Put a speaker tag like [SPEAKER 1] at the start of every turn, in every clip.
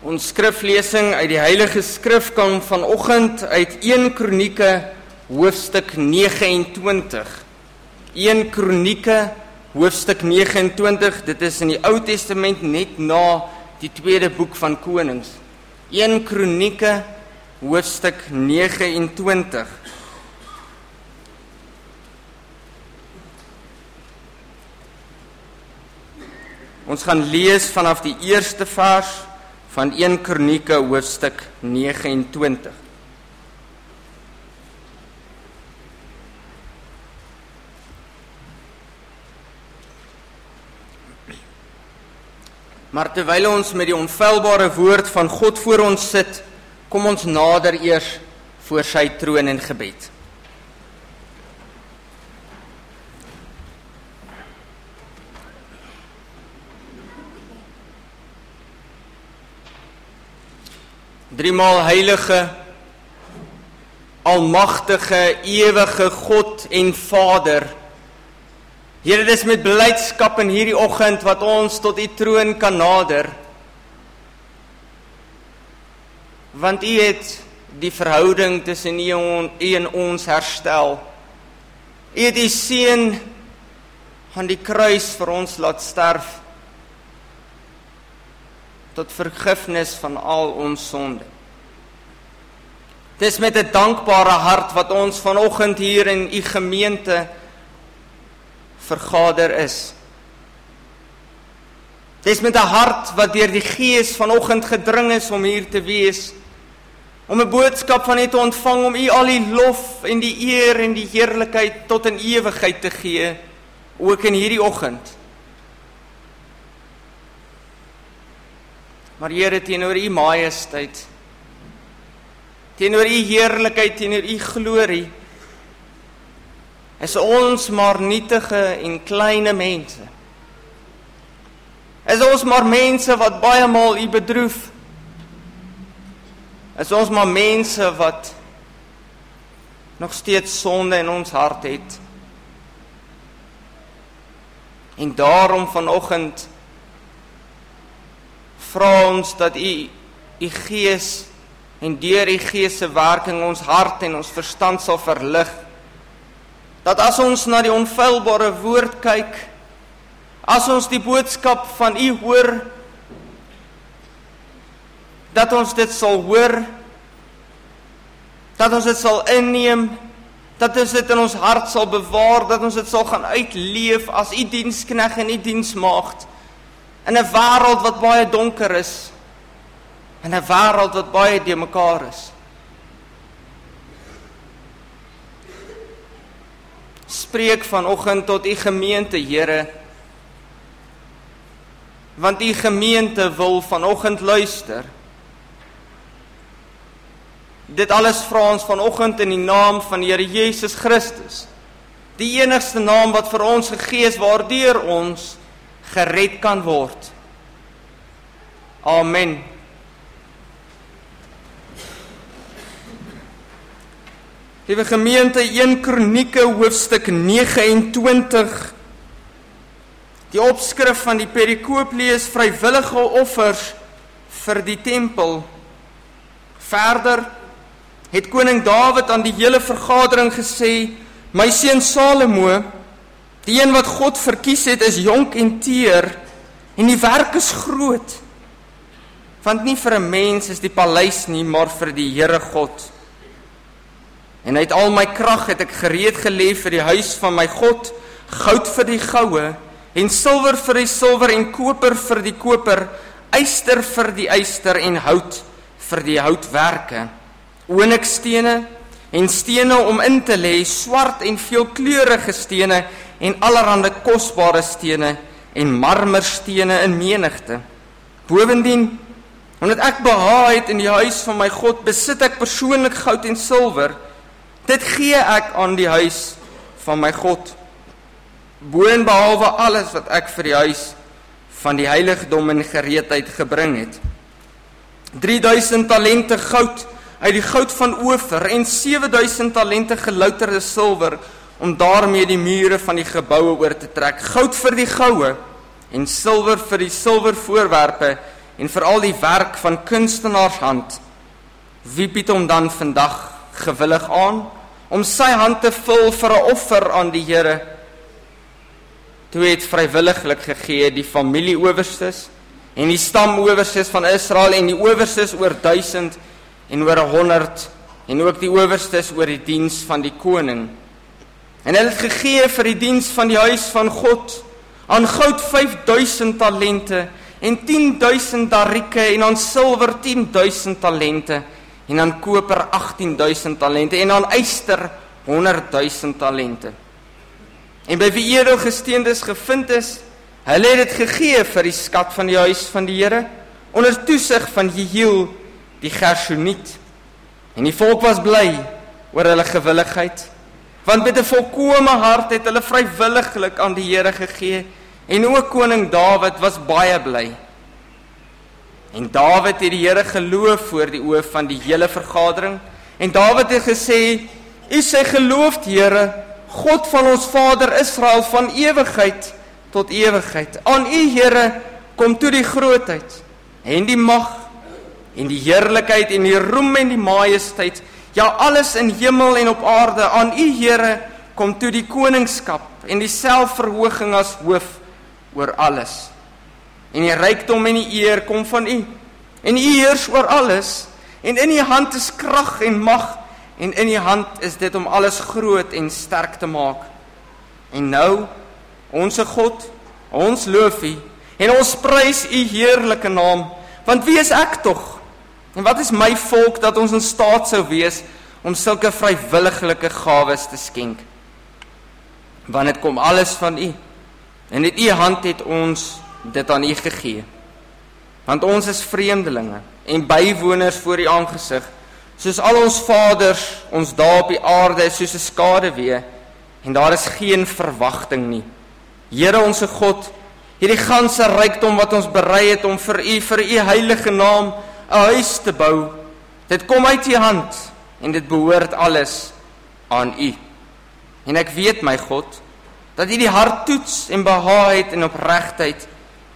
[SPEAKER 1] Ons skriflesing uit die Heilige Skrif kom vanoggend uit 1 Kronieke hoofstuk 29. 1 Kronieke hoofstuk 29. Dit is in die Ou Testament net na die tweede boek van Konings. 1 Kronieke hoofstuk 29. Ons gaan lees vanaf die eerste vers van 1 Kronieke hoofstuk 29. Maar terwyl ons met die onfeilbare woord van God voor ons sit, kom ons nader eers voor sy troon in gebed. Driemaal heilige almagtige ewige God en Vader. Here, dis met blydskap in hierdie oggend wat ons tot u troon kan nader. Want u het die verhouding tussen u en ons herstel. U het u seun aan die kruis vir ons laat sterf tot vergifnis van al ons sonde. Dis met 'n dankbare hart wat ons vanoggend hier in u gemeente vergader is. Dis met 'n hart wat deur die Gees vanoggend gedring is om hier te wees om 'n boodskap van U te ontvang om U al die lof en die eer en die heerlikheid tot in ewigheid te gee ook in hierdie oggend. Maar Here teenoor U majesteit teenoor U heerlikheid teenoor U glorie is ons maar nietige en kleine mense. Is ons maar mense wat baie maal U bedroef. Is ons maar mense wat nog steeds sonde in ons hart het. En daarom vanoggend vra ons dat u u gees en deur u gees se werking ons hart en ons verstand sal verlig. Dat as ons na die onfeilbare woord kyk, as ons die boodskap van u hoor, dat ons dit sal hoor, dat ons dit sal inneem, dat ons dit in ons hart sal bewaar, dat ons dit sal gaan uitleef as u dienskneg en u diensmaagd in 'n wêreld wat baie donker is. In 'n wêreld wat baie de mekaar is. Spreek vanoggend tot u gemeente Here want u gemeente wil vanoggend luister. Dit alles vra ons vanoggend in die naam van die Here Jesus Christus. Die enigste naam wat vir ons gegee is waardeur ons gered kan word. Amen. Liewe gemeente 1 Kronieke hoofstuk 29 Die opskrif van die perikoop lees vrywillige offers vir die tempel. Verder het koning Dawid aan die hele vergadering gesê: "My seun Salomo Die een wat God verkies het is jonk en teer en die werk is groot. Want nie vir 'n mens is die paleis nie, maar vir die Here God. En uit al my krag het ek gereed gelê vir die huis van my God, goud vir die goue en silwer vir die silwer en koper vir die koper, yster vir die yster en hout vir die houtwerke. Onyxstene en stene om in te lê, swart en veelkleurige stene en allerlei kosbare stene en marmerstene in menigte. Bovendien, omdat ek behaag het in die huis van my God, besit ek persoonlik goud en silwer. Dit gee ek aan die huis van my God. Boonbehalwe alles wat ek vir die huis van die heiligdom in gereedheid gebring het. 3000 talente goud uit die goud van Ofer en 7000 talente gelouterde silwer om daarmee die mure van die geboue oor te trek. Goud vir die goue en silwer vir die silwervoorwerpe en veral die werk van kunstenaars hand, wie bied hom dan vandag gewillig aan om sy hand te vul vir 'n offer aan die Here? Toe het vrywilliglik gegee die familieowerstes en die stamowerstes van Israel en die owerstes oor 1000 en oor 100 en ook die owerstes oor die diens van die koning. En hulle het gegee vir die diens van die huis van God aan goud 5000 talente en 10000 darieke en aan silwer 10000 talente en aan koper 18000 talente en aan yster 100000 talente. En by wie edel gesteendes gevind is, hulle het dit gegee vir die skat van die huis van die Here onder toesig van Jehiel die Gershoniet. En die volk was bly oor hulle gewilligheid, want met 'n volkomme hart het hulle vrywilliglik aan die Here gegee En ook koning Dawid was baie bly. En Dawid het die Here geloof voor die oë van die hele vergadering. En Dawid het gesê: "U sê geloofd Here, God van ons vader Israel van ewigheid tot ewigheid. Aan U Here kom toe die grootheid en die mag en die heerlikheid en die roem en die majesteit. Ja, alles in hemel en op aarde. Aan U Here kom toe die koningskap en die selfverhoging as hoof oor alles. En die rykdom en die eer kom van U. En U heers oor alles en in U hand is krag en mag en in U hand is dit om alles groot en sterk te maak. En nou onsse God, ons loof U en ons prys U heerlike naam. Want wie is ek tog? En wat is my volk dat ons in staat sou wees om sulke vrywilligelike gawes te skenk? Want dit kom alles van U. En in u hand het ons dit aan u gegee. Want ons is vreemdelinge en bywoners voor u aangesig, soos al ons vaders ons daar op die aarde is soos 'n skade wee en daar is geen verwagting nie. Here onsse God, hierdie ganse rykdom wat ons berei het om vir u vir u heilige naam 'n huis te bou, dit kom uit u hand en dit behoort alles aan u. En ek weet my God, dat U die hart toets en behaag het in opregtheid.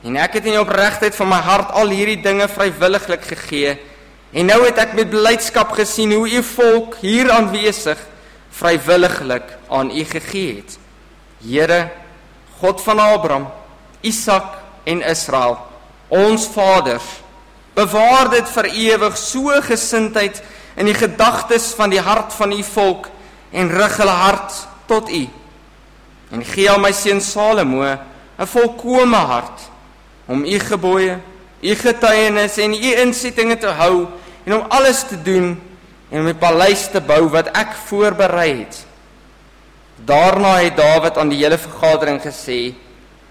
[SPEAKER 1] En ek het in opregtheid van my hart al hierdie dinge vrywilliglik gegee. En nou het ek met blydskap gesien hoe U volk hier aanwesig vrywilliglik aan U gegee het. Here, God van Abraham, Isak en Israel, ons vaders, bewaar dit vir ewig so gesindheid in die gedagtes van die hart van U volk en rig hulle hart tot U en gee aan my seun Salomo 'n volkomme hart om u gebooie, u getuienis en u insettinge te hou en om alles te doen en om 'n paleis te bou wat ek voorberei het. Daarna het Dawid aan die hele vergadering gesê: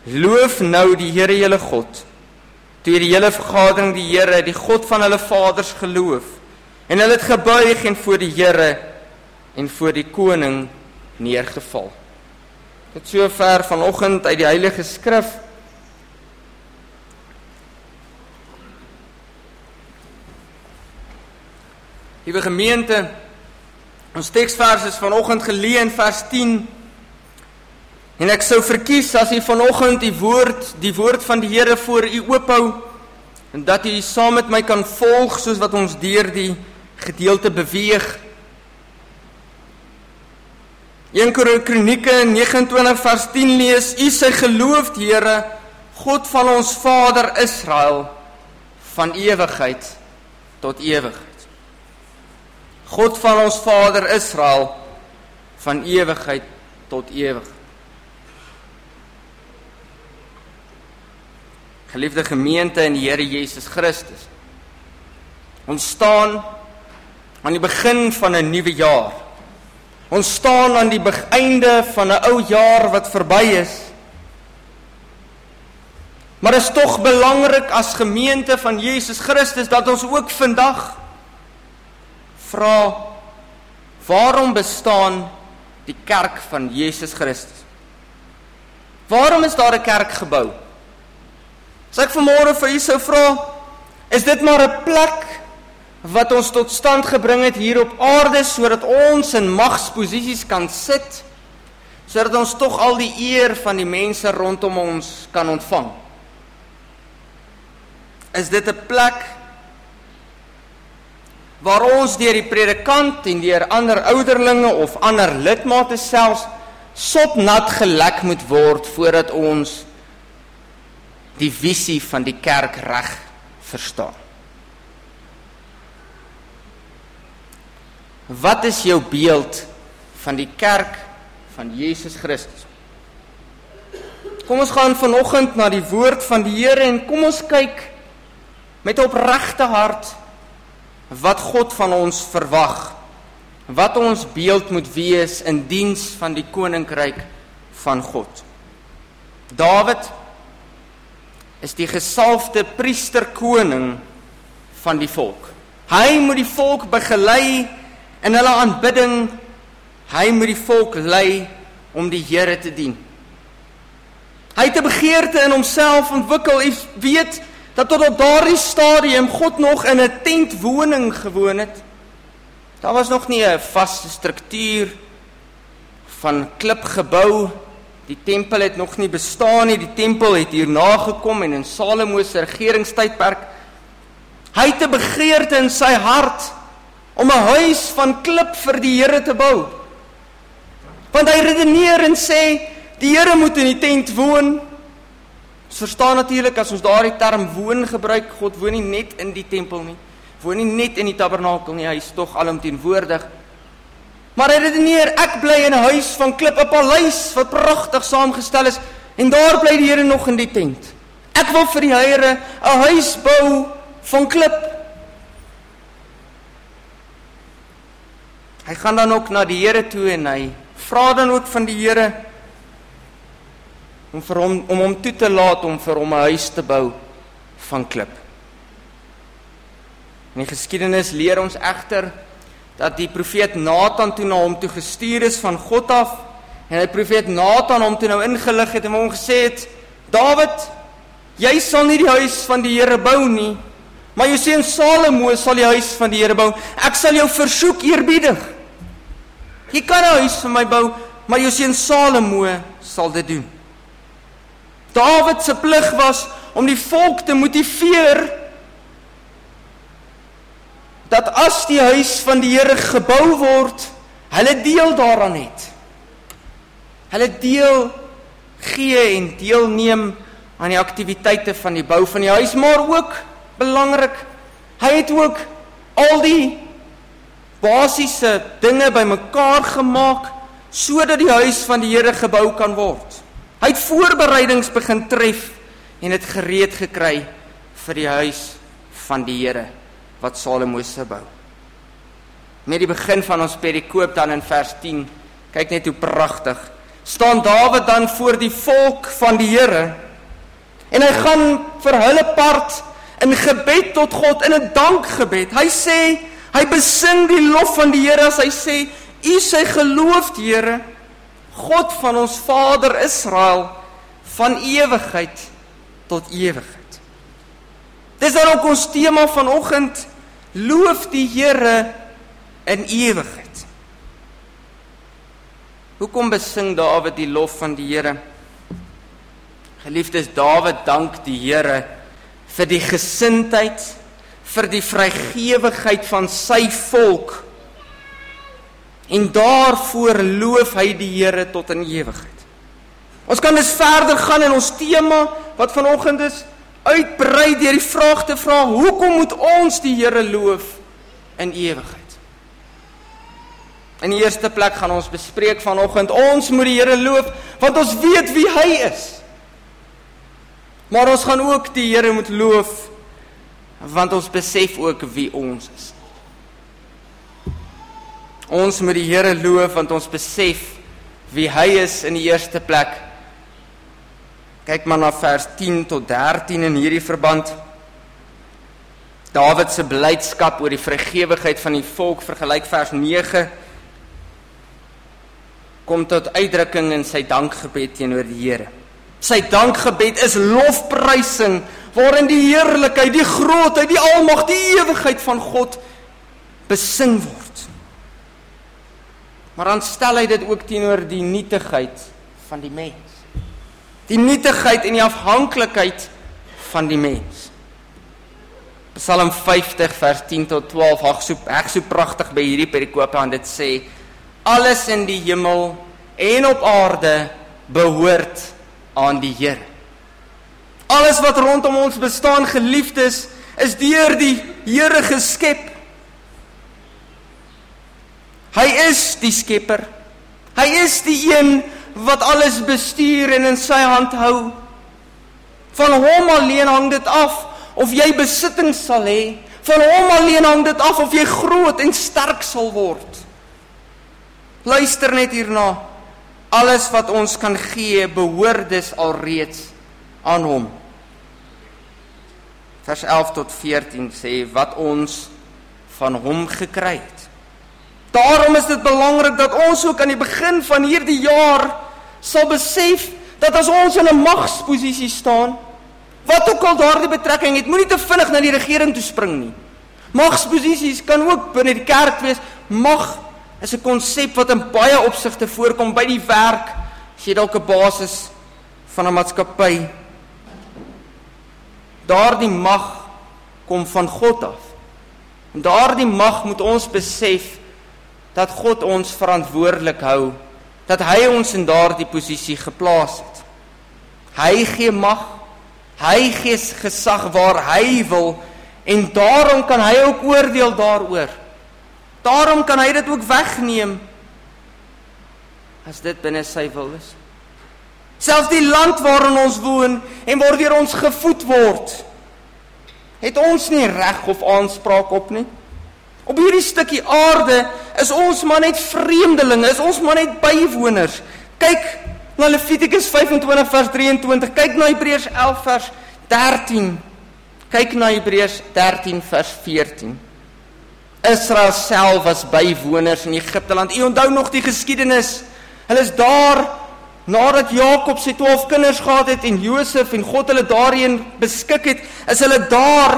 [SPEAKER 1] "Loof nou die Here julle God." Toe die hele vergadering die Here, die God van hulle vaders geloof en hulle het gebuig en voor die Here en voor die koning neergeval. Dit so ver vanoggend uit die Heilige Skrif. Liewe gemeente, ons teksvers is vanoggend geleë in vers 10. En ek sou verkies as u vanoggend die woord, die woord van die Here voor u oophou en dat u saam met my kan volg soos wat ons deur die gedeelte beweeg. 1 Kronieke 29 vers 10 lees: U sy geloofd Here, God van ons Vader Israel van ewigheid tot ewigheid. God van ons Vader Israel van ewigheid tot ewigheid. Geliefde gemeente in die Here Jesus Christus. Ons staan aan die begin van 'n nuwe jaar. Ons staan aan die einde van 'n ou jaar wat verby is. Maar is tog belangrik as gemeente van Jesus Christus dat ons ook vandag vra waarom bestaan die kerk van Jesus Christus? Waarom is daar 'n kerk gebou? As ek vanmôre vir u sou vra, is dit maar 'n plek wat ons tot stand gebring het hier op aarde sodat ons in magsposisies kan sit sodat ons tog al die eer van die mense rondom ons kan ontvang. is dit 'n plek waar ons deur die predikant en deur ander ouderlinge of ander lidmate selfs sopnat gelek moet word voordat ons die visie van die kerk reg verstaan. Wat is jou beeld van die kerk van Jesus Christus? Kom ons gaan vanoggend na die woord van die Here en kom ons kyk met opregte hart wat God van ons verwag. Wat ons beeld moet wees in diens van die koninkryk van God. Dawid is die gesalfde priester koning van die volk. Hy moet die volk begelei in hulle aanbidding. Hy moet die volk lei om die Here te dien. Hy het 'n begeerte in homself ontwikkel. Hy weet dat tot op daardie stadium God nog in 'n tentwoning gewoon het. Daar was nog nie 'n vaste struktuur van klip gebou. Die tempel het nog nie bestaan nie. Die tempel het hierna gekom en in Salomo se regeringstydperk. Hy het 'n begeerte in sy hart om 'n huis van klip vir die Here te bou. Want hy redeneer en sê die Here moet in die tent woon. Ons verstaan natuurlik as ons daardie term woon gebruik, God woon nie net in die tempel nie. Woon nie net in die tabernakel nie, hy is tog alomteenwoordig. Maar hy redeneer, ek bly in 'n huis van klip, 'n paleis wat pragtig saamgestel is en daar bly die Here nog in die tent. Ek wil vir die Here 'n huis bou van klip. Hy gaan dan ook na die Here toe en hy vra dan ook van die Here om vir hom om hom toe te laat om vir hom 'n huis te bou van klip. In die geskiedenis leer ons egter dat die profeet Nathan toe na hom toe gestuur is van God af en hy profeet Nathan hom toe nou ingelig het en hom gesê het: "Dawid, jy sal nie die huis van die Here bou nie, maar jou seun Salomo sal die huis van die Here bou. Ek sal jou versoek eerbiedig. Jy kan 'n huis vir my bou, maar jou seun Salomo sal dit doen." Dawid se plig was om die volk te motiveer dat as die huis van die Here gebou word, hulle deel daaraan het. Hulle deel gee en deelneem aan die aktiwiteite van die bou van die huis, maar ook belangrik, hy het ook al die basiese dinge bymekaar gemaak sodat die huis van die Here gebou kan word. Hy het voorbereidings begin tref en dit gereed gekry vir die huis van die Here wat Salomo se bou. Met die begin van ons perikoop dan in vers 10. Kyk net hoe pragtig. staan Dawid dan voor die volk van die Here en hy gaan vir hulle part in gebed tot God in 'n dankgebed. Hy sê hy besing die lof van die Here as hy sê u sy geloofd Here God van ons Vader Israel van ewigheid tot ewigheid. Dis dan ook ons tema vanoggend loof die Here in ewigheid. Hoekom besing Dawid die lof van die Here? Geliefdes, Dawid dank die Here vir die gesindheid, vir die vrygewigheid van sy volk En daarvoor loof hy die Here tot in ewigheid. Ons kan dus verder gaan in ons tema wat vanoggend is uitbrei deur die vraag te vra: Hoekom moet ons die Here loof in ewigheid? In die eerste plek gaan ons bespreek vanoggend ons moet die Here loof want ons weet wie hy is. Maar ons gaan ook die Here moet loof want ons besef ook wie ons is. Ons moet die Here loof want ons besef wie hy is in die eerste plek. Kyk maar na vers 10 tot 13 in hierdie verband. Dawid se blydskap oor die vrygewigheid van die volk vergelyk vers 9 kom tot uitdrukking in sy dankgebed teenoor die Here. Sy dankgebed is lofprysing waarin die heerlikheid, die grootheid, die almag, die ewigheid van God besing word. Maar dan stel hy dit ook teenoor die nietigheid van die mens. Die nietigheid en die afhanklikheid van die mens. Psalm 50 vers 10 tot 12 hag so reg so pragtig by hierdie perikope aan dit sê alles in die hemel en op aarde behoort aan die Here. Alles wat rondom ons bestaan geliefdes is deur die Here geskep. Hy is die skepper. Hy is die een wat alles bestuur en in sy hand hou. Van hom alleen hang dit af of jy besittings sal hê. Van hom alleen hang dit af of jy groot en sterk sal word. Luister net hierna. Alles wat ons kan gee, behoort dus alreeds aan hom. Vers 11 tot 14 sê wat ons van hom gekry het. Daarom is dit belangrik dat ons ook aan die begin van hierdie jaar sal besef dat as ons in 'n magsposisie staan, Wat ook al daardie betrekking het, moenie te vinnig na die regering toe spring nie. Magsposisies kan ook binne die kerk wees. Mag is 'n konsep wat in baie opsigte voorkom by die werk. As jy dalk 'n basis van 'n maatskappy. Daardie mag kom van God af. En daardie mag moet ons besef dat God ons verantwoordelik hou dat hy ons in daardie posisie geplaas het. Hy gee mag Hy gee gesag waar hy wil en daarom kan hy ook oordeel daaroor. Daarom kan hy dit ook wegneem as dit binne sy wil is. Selfs die land waarin ons woon en waardeur ons gevoed word, het ons nie reg of aanspraak op nie. Op hierdie stukkie aarde is ons maar net vreemdelinge, is ons maar net bywoners. Kyk na Levitikus 25 vers 23. Kyk na Hebreërs 11 vers 13. Kyk na Hebreërs 13 vers 14. Israel self was bywoners in Egipte land. U onthou nog die geskiedenis. Hulle is daar nadat Jakob sy 12 kinders gehad het en Josef en God hulle daarin beskik het, is hulle daar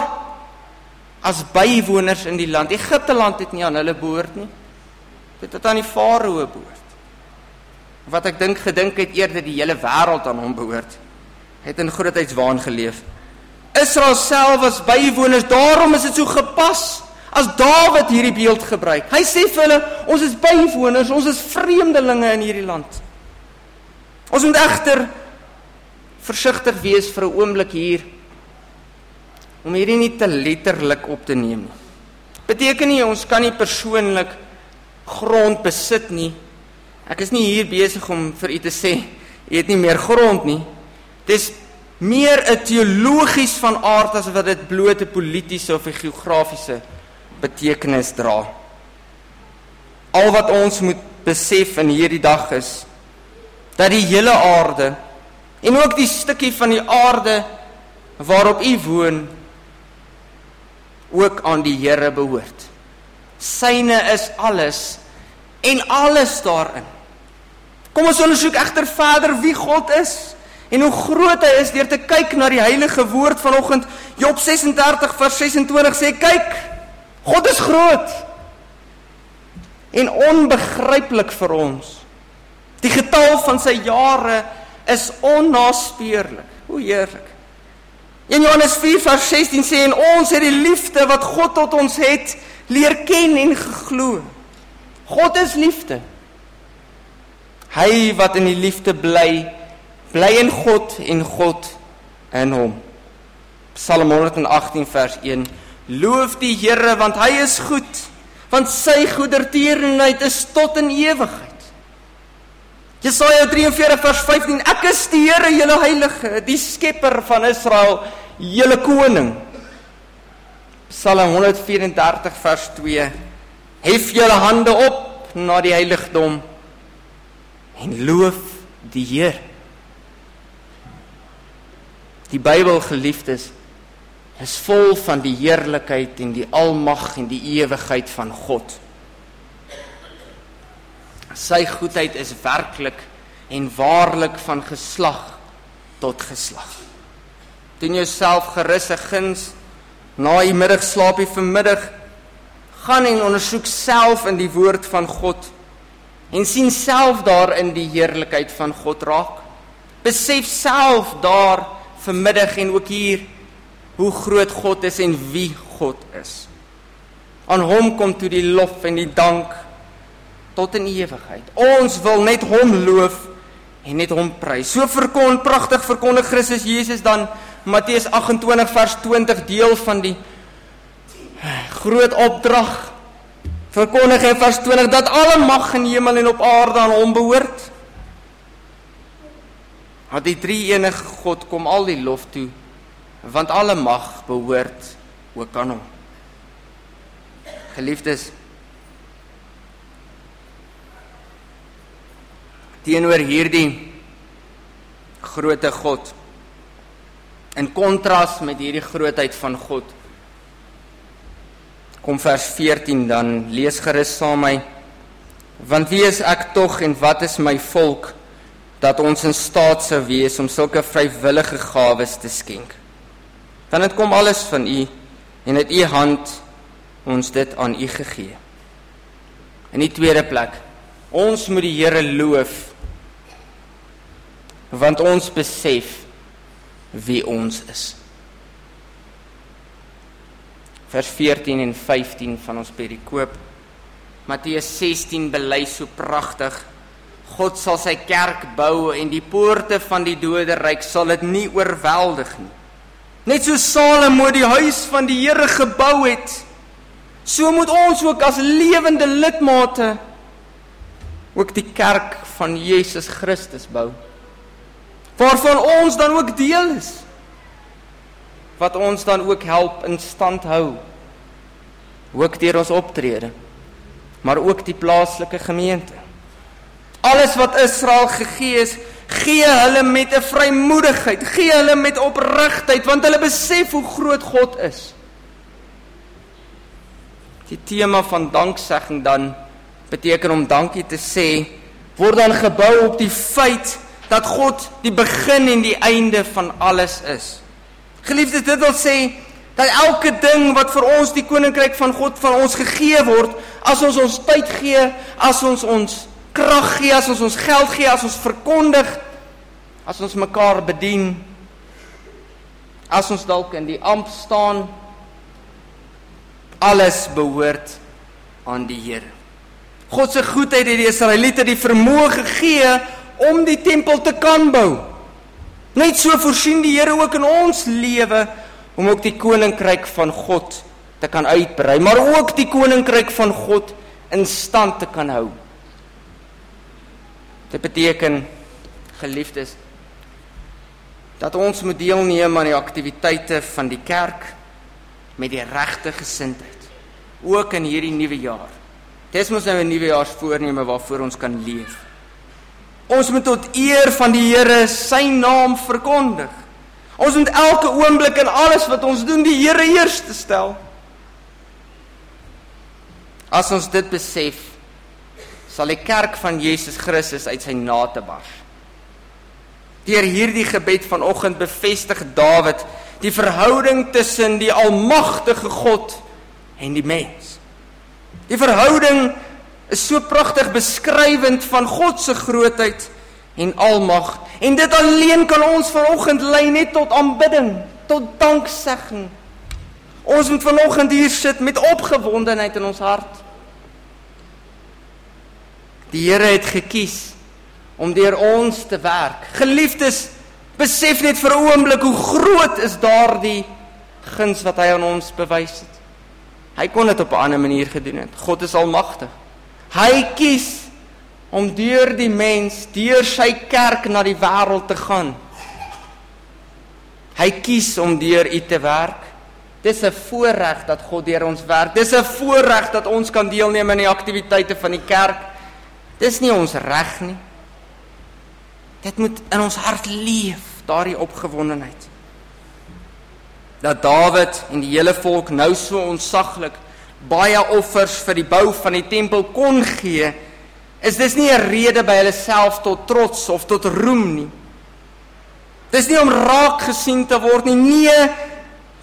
[SPEAKER 1] as bywoners in die land. Egipte land het nie aan hulle behoort nie. Dit het aan die farao behoort wat ek dink gedink het eerder die hele wêreld aan hom behoort het in grootheidswaan geleef Israel self was bywoners daarom is dit so gepas as Dawid hierdie beeld gebruik hy sê vir hulle ons is bywoners ons is vreemdelinge in hierdie land ons moet egter versigtig wees vir 'n oomblik hier om hierdie nie te letterlik op te neem nie beteken nie ons kan nie persoonlik grond besit nie Ek is nie hier besig om vir u te sê u het nie meer grond nie. Dis meer 'n teologies van aard as wat dit bloot 'n politieke of 'n geografiese betekenis dra. Al wat ons moet besef in hierdie dag is dat die hele aarde en ook die stukkie van die aarde waarop u woon ook aan die Here behoort. Syne is alles en alles daarin. Kom ons ondersoek egter verder wie God is en hoe groot hy is deur te kyk na die heilige woord vanoggend. Job 36 vers 26 sê kyk, God is groot en onbegryplik vir ons. Die getal van sy jare is onnaspeurlik. Hoe heerlik. In Johannes 4 vers 16 sê en ons het die liefde wat God tot ons het leer ken en geglo. God is liefde. Hy wat in die liefde bly, bly in God en God in hom. Psalm 118 vers 1. Loof die Here want hy is goed, want sy goedertierenheid is tot in ewigheid. Jesaja 43 vers 15. Ek is die Here, julle heilige, die skepper van Israel, julle koning. Psalm 134 vers 2. Hef julle hande op na die heiligdom en loof die Heer. Die Bybel geliefdes is vol van die heerlikheid en die almag en die ewigheid van God. Sy goedheid is werklik en waarlik van geslag tot geslag. Doen jouself gerus 'n guns na die middagslaapie vanmiddag gaan en ondersoek self in die woord van God en sien self daarin die heerlikheid van God raak. Besef self daar vanmiddag en ook hier hoe groot God is en wie God is. Aan hom kom toe die lof en die dank tot in ewigheid. Ons wil net hom loof en net hom prys. So verkon pragtig verkondig Christus Jesus dan Matteus 28 vers 20 deel van die groot opdrag verkondig hy vers 20 dat alle mag in hemel en op aarde aan hom behoort. Dat die drie enige God kom al die lof toe want alle mag behoort ook aan hom. Geliefdes teenoor hierdie grootte God. In kontras met hierdie grootheid van God kom vers 14 dan lees gerus saam my. Want wie is ek tog en wat is my volk dat ons in staat sou wees om sulke vrywillige gawes te skenk? Dan dit kom alles van u en uit u hand ons dit aan u gegee. In die tweede plek ons moet die Here loof want ons besef wie ons is. Vers 14 en 15 van ons perikoop. Matteus 16 bely so pragtig. God sal sy kerk bou en die poorte van die doderyk sal dit nie oorweldig nie. Net so Salomo die huis van die Here gebou het, so moet ons ook as lewende lidmate ook die kerk van Jesus Christus bou waarvan ons dan ook deel is wat ons dan ook help in stand hou ook deur ons optrede maar ook die plaaslike gemeente. Alles wat Israel gegee is gee hulle met 'n vrymoedigheid gee hulle met opregtheid want hulle besef hoe groot God is. Die tema van danksegging dan beteken om dankie te sê word dan gebou op die feit dat God die begin en die einde van alles is. Geliefdes, dit wil sê dat elke ding wat vir ons die koninkryk van God van ons gegee word, as ons ons tyd gee, as ons ons krag gee, as ons ons geld gee, as ons verkondig, as ons mekaar bedien, as ons dalk in die amp staan, alles behoort aan die Here. God se goedheid het die Israeliete die vermoë gegee om die tempel te kan bou. Net so voorsien die Here ook in ons lewe om ook die koninkryk van God te kan uitbrei, maar ook die koninkryk van God in stand te kan hou. Dit beteken geliefdes dat ons moet deelneem aan die aktiwiteite van die kerk met die regte gesindheid ook in hierdie nuwe jaar. Dis mos nou 'n nuwejaarsvoorneme waarvoor ons kan leef. Ons moet tot eer van die Here sy naam verkondig. Ons moet elke oomblik en alles wat ons doen die Here eerste stel. As ons dit besef, sal die kerk van Jesus Christus uit sy nate bars. Deur hierdie gebed vanoggend bevestig Dawid die verhouding tussen die almagtige God en die mens. Die verhouding is so pragtig beskrywend van God se grootheid en almag en dit alleen kan ons vanoggend lei net tot aanbidding, tot danksegging. Ons moet vanoggend hier sit met opgewondenheid in ons hart. Die Here het gekies om deur ons te werk. Geliefdes, besef net vir 'n oomblik hoe groot is daardie guns wat hy aan ons bewys het. Hy kon dit op 'n ander manier gedoen het. God is almagtig. Hy kies om deur die mens, deur sy kerk na die wêreld te gaan. Hy kies om deur u te werk. Dis 'n voorreg dat God deur ons werk. Dis 'n voorreg dat ons kan deelneem aan die aktiwiteite van die kerk. Dis nie ons reg nie. Dit moet in ons hart leef, daardie opgewondenheid. Dat Dawid en die hele volk nou so onsaglik baie offers vir die bou van die tempel kon gee, is dis nie 'n rede by hulle self tot trots of tot roem nie. Dis nie om raak gesien te word nie. Nee,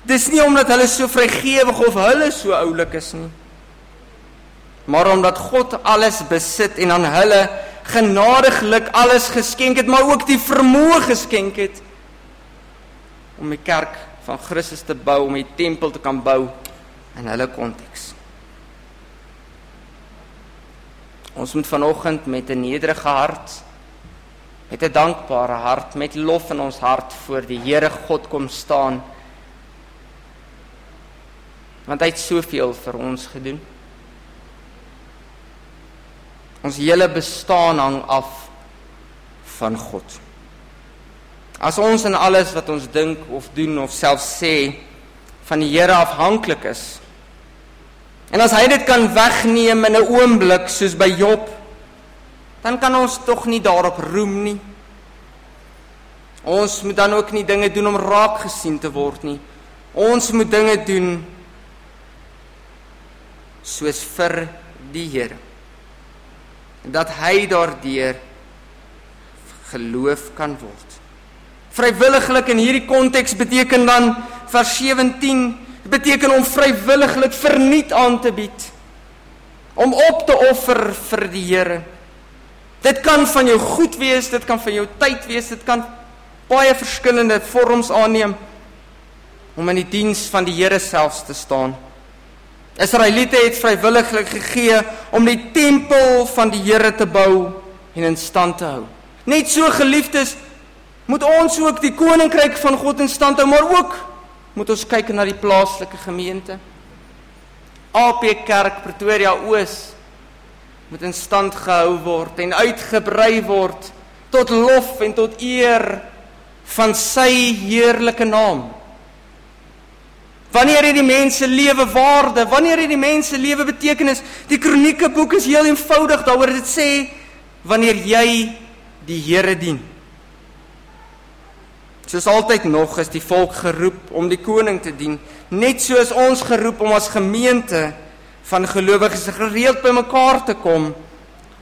[SPEAKER 1] dis nie omdat hulle so vrygewig of hulle so oulik is nie. Maar omdat God alles besit en aan hulle genadiglik alles geskenk het, maar ook die vermoë geskenk het om die kerk van Christus te bou, om die tempel te kan bou in hulle konteks. Ons moet vanoggend met 'n nederige hart, met 'n dankbare hart, met lof in ons hart voor die Here God kom staan. Want hy het soveel vir ons gedoen. Ons hele bestaan hang af van God. As ons in alles wat ons dink of doen of self sê van die Here afhanklik is, En as hy dit kan wegneem in 'n oomblik soos by Job, dan kan ons tog nie daarop roem nie. Ons moet dan ook nie dinge doen om raak gesien te word nie. Ons moet dinge doen soos vir die Here. Dat hy daardeur geloof kan word. Vrywilliglik in hierdie konteks beteken dan vers 17 Dit beteken om vrywilliglik verniet aan te bied. Om op te offer vir die Here. Dit kan van jou goed wees, dit kan van jou tyd wees, dit kan baie verskillende vorms aanneem om in die diens van die Here selfs te staan. Israeliete het vrywilliglik gegee om die tempel van die Here te bou en in stand te hou. Net so geliefdes, moet ons ook die koninkryk van God in stand hou, maar ook moet ons kyk na die plaaslike gemeente. AP Kerk Pretoria Oos moet in stand gehou word en uitgebrei word tot lof en tot eer van sy heerlike naam. Wanneer het die mense lewe waarde? Wanneer het die mense lewe betekenis? Die kronieke boek is heel eenvoudig daaroor dit sê wanneer jy die Here dien. Soos altyd nog is die volk geroep om die koning te dien, net soos ons geroep om as gemeente van gelowiges gereeld bymekaar te kom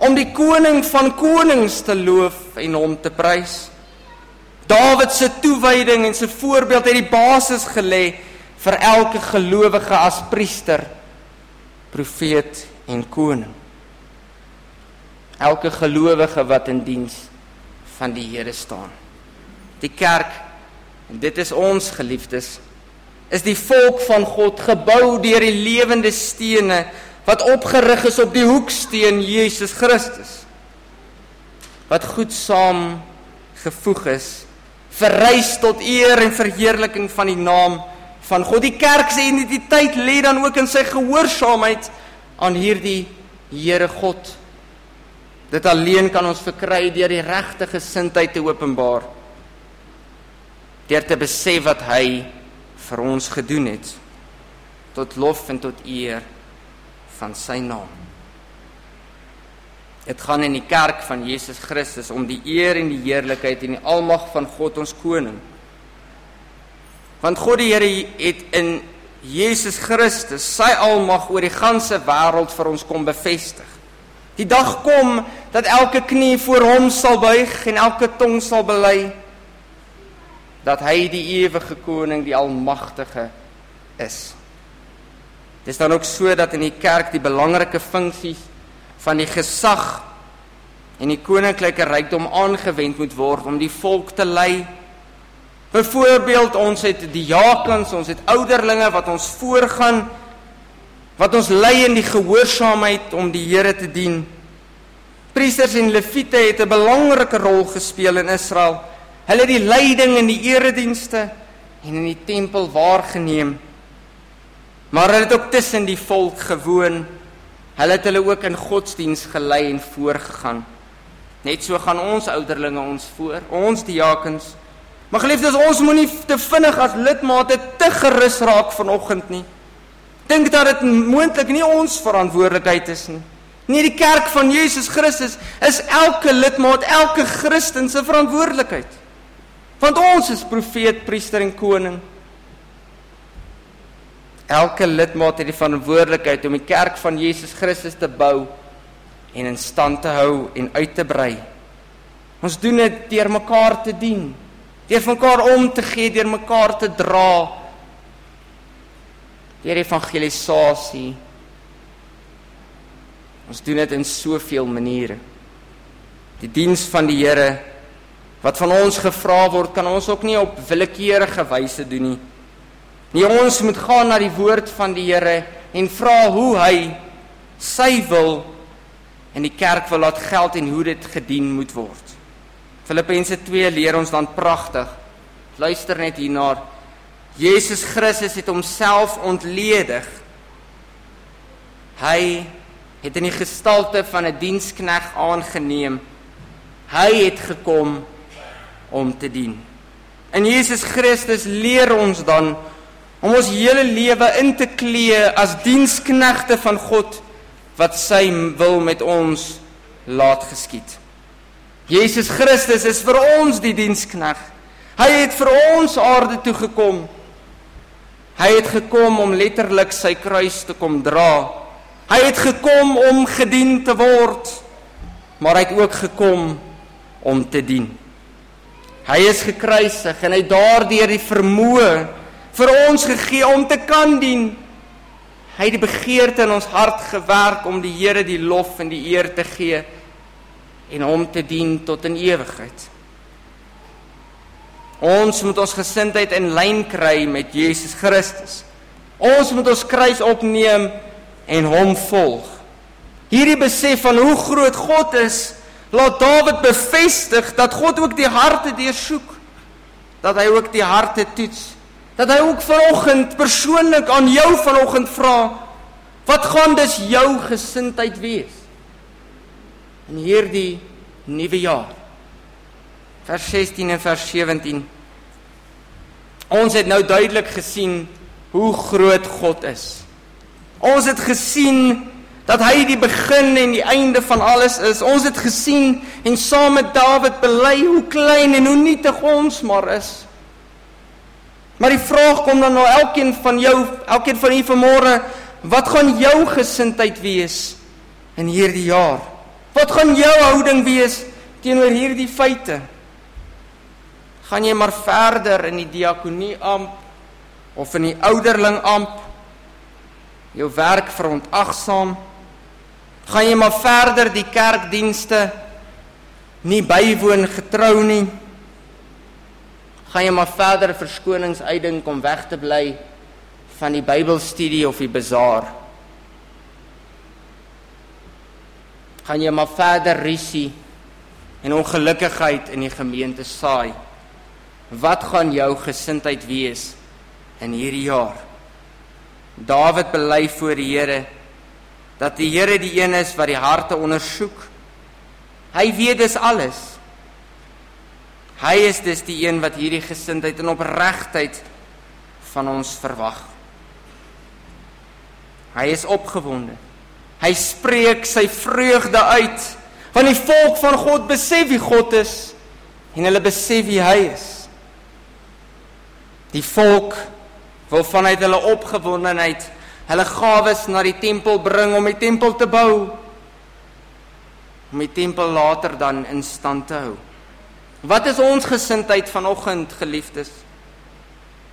[SPEAKER 1] om die koning van konings te loof en hom te prys. Dawid se toewyding en sy voorbeeld het die basis gelê vir elke gelowige as priester, profeet en koning. Elke gelowige wat in diens van die Here staan. Die kerk en dit is ons geliefdes is die volk van God gebou deur die lewende stene wat opgerig is op die hoeksteen Jesus Christus wat goed saam gevoeg is verrys tot eer en verheerliking van die naam van God. Die kerk se identiteit lê dan ook in sy gehoorsaamheid aan hierdie Here God. Dit alleen kan ons verkry deur die regte gesindheid te openbaar deur te besef wat hy vir ons gedoen het tot lof en tot eer van sy naam. Dit gaan in die kerk van Jesus Christus om die eer en die heerlikheid en die almag van God ons koning. Want God die Here het in Jesus Christus sy almag oor die ganse wêreld vir ons kom bevestig. Die dag kom dat elke knie voor hom sal buig en elke tong sal bely dat hy die ewige koning, die almagtige is. Dit is dan ook so dat in die kerk die belangrike funksies van die gesag en die koninklyke rykdom aangewend moet word om die volk te lei. Byvoorbeeld ons het die diakens, ons het ouderlinge wat ons voorgaan wat ons lei in die gehoorsaamheid om die Here te dien. Priesters en leviete het 'n belangrike rol gespeel in Israel. Hulle het die leiding in die eredienste en in die tempel waargeneem. Maar hulle het ook tussen die volk gewoon. Hulle het hulle ook in godsdiens gelei en voorgegaan. Net so gaan ons ouderlinge ons voor, ons diakens. Maar geliefdes, ons moenie te vinnig as lidmate te gerus raak vanoggend nie. Dink dat dit moontlik nie ons verantwoordelikheid is nie. Nie die kerk van Jesus Christus is elke lidmaat, elke Christen se verantwoordelikheid. Want ons is profeet, priester en koning. Elke lidmaat het die verantwoordelikheid om die kerk van Jesus Christus te bou en in stand te hou en uit te brei. Ons doen dit deur mekaar te dien, deur mekaar om te gee, deur mekaar te dra. Deur evangelisasie. Ons doen dit in soveel maniere. Die diens van die Here wat van ons gevra word, kan ons ook nie op willekeurige wyse doen nie. Nee, ons moet gaan na die woord van die Here en vra hoe hy sy wil in die kerk wil laat geld en hoe dit gedien moet word. Filippense 2 leer ons dan pragtig. Luister net hierna. Jesus Christus het homself ontledig. Hy het in die gestalte van 'n dienskneg aangeneem. Hy het gekom om te dien. In Jesus Christus leer ons dan om ons hele lewe in te klee as diensknegte van God wat sy wil met ons laat geskied. Jesus Christus is vir ons die dienskneg. Hy het vir ons aarde toe gekom. Hy het gekom om letterlik sy kruis te kom dra. Hy het gekom om gedien te word, maar hy het ook gekom om te dien. Hy is gekruisig en hy daardeur die vermoë vir ons gegee om te kan dien. Hy het die begeerte in ons hart gewerk om die Here die lof en die eer te gee en hom te dien tot in ewigheid. Ons moet ons gesindheid in lyn kry met Jesus Christus. Ons moet ons kruis opneem en hom volg. Hierdie besef van hoe groot God is, laat Dawid bevestig dat God ook die harte deursoek, dat hy ook die harte toets. Dat hy ook vanoggend persoonlik aan jou vanoggend vra wat gaan dus jou gesindheid wees? In hierdie nuwe jaar. Vers 16 en vers 17 ons het nou duidelik gesien hoe groot God is. Ons het gesien dat hy die begin en die einde van alles is ons het gesien en saam met Dawid bely hoe klein en hoe nietig ons maar is Maar die vraag kom dan nou elkeen van jou, elkeen van u vanmôre, wat gaan jou gesindheid wees in hierdie jaar? Wat gaan jou houding wees teenoor hierdie feite? Gaan jy maar verder in die diakonie amp of in die ouderling amp jou werk verontagsaam? Gaan jy maar verder die kerkdienste nie bywoon getrou nie? gaan jy maar verder verskonings uitdink om weg te bly van die Bybelstudie of die bazaar. Gaan jy maar verder risie en ongelukkigheid in die gemeente saai. Wat gaan jou gesindheid wees in hierdie jaar? Dawid bely voor die Here dat die Here die een is wat die harte ondersoek. Hy weet dis alles. Hy is dus die een wat hierdie gesindheid en opregtheid van ons verwag. Hy is opgewonde. Hy spreek sy vreugde uit want die volk van God besef wie God is en hulle besef wie hy is. Die volk wil vanuit hulle opgewondenheid hulle gawes na die tempel bring om die tempel te bou om die tempel later dan in stand te hou. Wat is ons gesindheid vanoggend, geliefdes?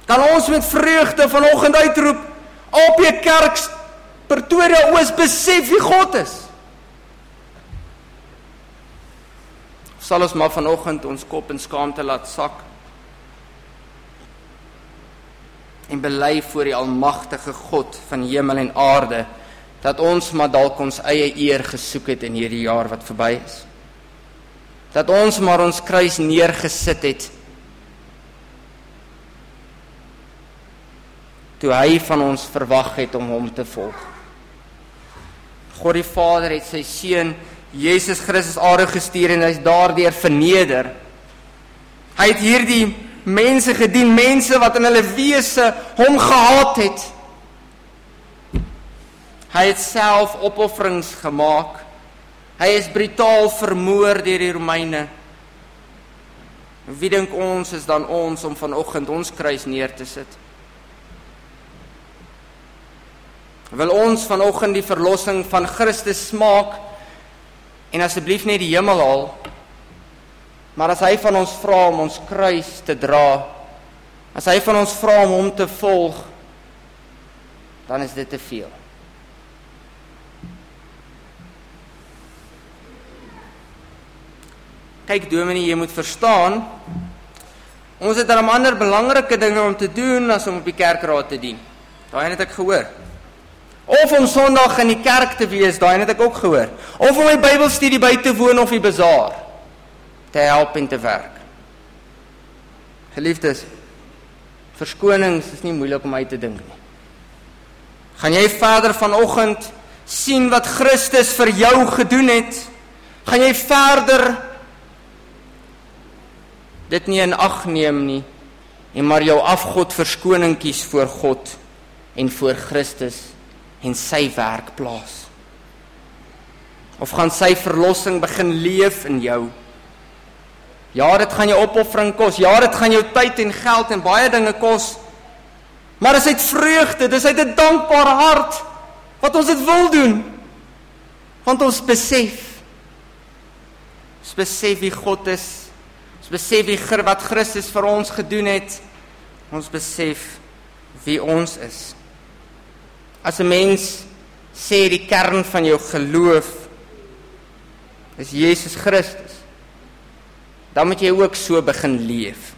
[SPEAKER 1] Kan ons met vreugde vanoggend uitroep op die kerk Pretoria Oos besef wie God is? Of sal ons maar vanoggend ons kop in skaamte laat sak? En bely voor die almagtige God van hemel en aarde dat ons maar dalk ons eie eer gesoek het in hierdie jaar wat verby is dat ons maar ons kruis neergesit het toe hy van ons verwag het om hom te volg. God die Vader het sy seun Jesus Christus aarde gestuur en hy's daardeur verneder. Hy het hierdie mense gedien, mense wat in hulle wese hom gehaat het. Hy het self opofferings gemaak Hy is brutaal vermoor deur die Romeine. Wie dink ons is dan ons om vanoggend ons kruis neer te sit? Wil ons vanoggend die verlossing van Christus smaak en asseblief net die hemel haal? Maar as hy van ons vra om ons kruis te dra, as hy van ons vra om hom te volg, dan is dit te veel. Kyk Dominee, jy moet verstaan Ons het dan ander belangrike dinge om te doen as om op die kerkraad te dien. Daai het ek gehoor. Of om Sondag in die kerk te wees, daai het ek ook gehoor. Of om my Bybelstudie by te woon of die bazaar te help en te werk. Geliefdes, verskonings is nie moeilik om uit te dink nie. Gaan jy verder vanoggend sien wat Christus vir jou gedoen het? Gaan jy verder dit nie in ag neem nie en maar jou afgod verskoning kies voor God en voor Christus en sy werk plaas. Of gaan sy verlossing begin leef in jou? Ja, dit gaan jou opoffering kos. Ja, dit gaan jou tyd en geld en baie dinge kos. Maar dis uit vreugde, dis uit 'n dankbare hart wat ons dit wil doen. Want ons besef besef wie God is. Ons besef wie wat Christus vir ons gedoen het. Ons besef wie ons is. As 'n mens sê die kern van jou geloof is Jesus Christus, dan moet jy ook so begin leef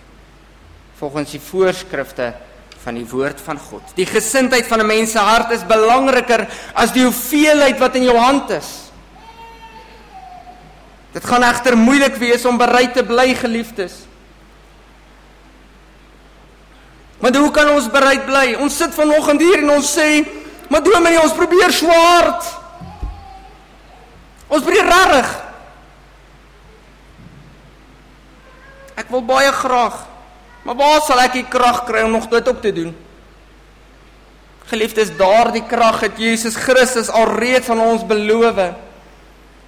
[SPEAKER 1] volgens die voorskrifte van die woord van God. Die gesindheid van 'n mens se hart is belangriker as die hoeveelheid wat in jou hand is. Dit gaan egter moeilik wees om bereid te bly geliefdes. Maar hoe kan ons bereid bly? Ons sit vanoggend hier en ons sê, "Maar dominee, ons probeer swaard." Ons probeer regtig. Ek wil baie graag Maar waar sal ek die krag kry om nog dit op te doen? Geliefdes, daardie krag het Jesus Christus alreeds aan ons beloof.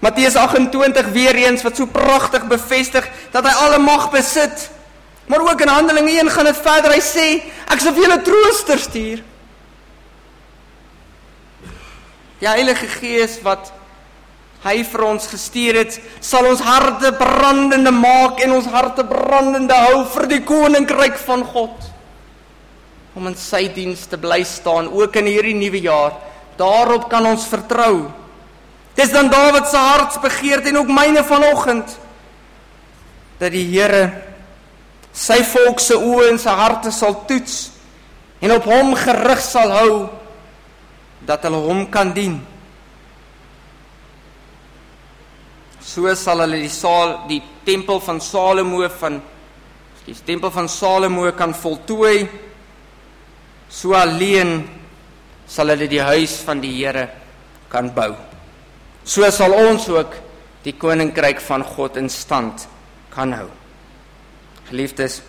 [SPEAKER 1] Matteus 28 weer eens wat so pragtig bevestig dat hy alle mag besit. Maar ook in Handelinge 1 gaan dit verder. Hy sê, ek sal vir julle trooster stuur. Die Heilige Gees wat hy vir ons gestuur het, sal ons harte brandende maak en ons harte brandende hou vir die koninkryk van God. Om in sy diens te bly staan ook in hierdie nuwe jaar. Daarop kan ons vertrou. Dis dan Dawid se hartsbegeerte en ook myne vanoggend dat die Here sy volk se oë en sy harte sal toets en op hom gerig sal hou dat hulle hom kan dien. So sal hulle die saal die tempel van Salomo van die tempel van Salomo kan voltooi. So alleen sal hulle die huis van die Here kan bou. So sal ons ook die koninkryk van God in stand kan hou. Geliefdes,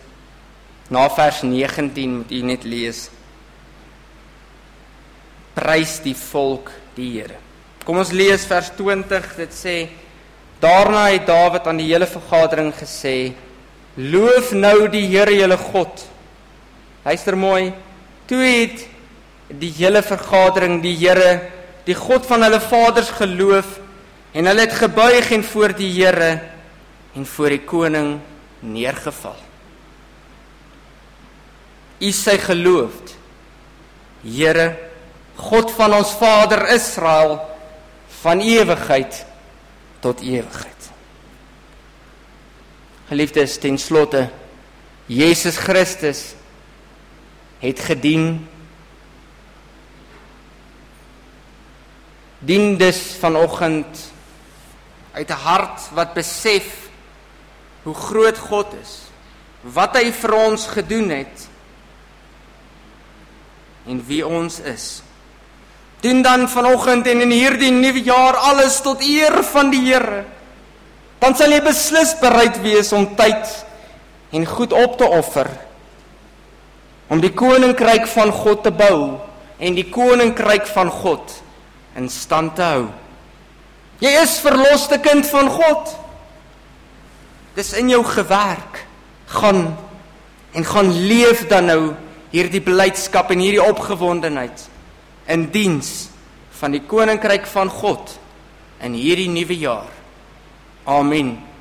[SPEAKER 1] na vers 19 moet u net lees. Prys die volk die Here. Kom ons lees vers 20, dit sê Daarna het Dawid aan die hele vergadering gesê: "Loof nou die Here julle God." Luister mooi. Toe het die hele vergadering die Here, die God van hulle vaders geloof en hulle het gebuig en voor die Here en voor die koning neergeval. U sy geloofd. Here, God van ons vader Israel van ewigheid tot ewigheid. Geliefdes, ten slotte Jesus Christus het gedien dien dus vanoggend uit 'n hart wat besef hoe groot God is, wat hy vir ons gedoen het en wie ons is. Doen dan vanoggend en in hierdie nuwe jaar alles tot eer van die Here. Dan sal jy beslis bereid wees om tyd en goed op te offer om die koninkryk van God te bou en die koninkryk van God in stand te hou. Jy is verloste kind van God. Dis in jou gewerk. Gaan en gaan leef dan nou hierdie blydskap en hierdie opgewondenheid in diens van die koninkryk van God in hierdie nuwe jaar. Amen.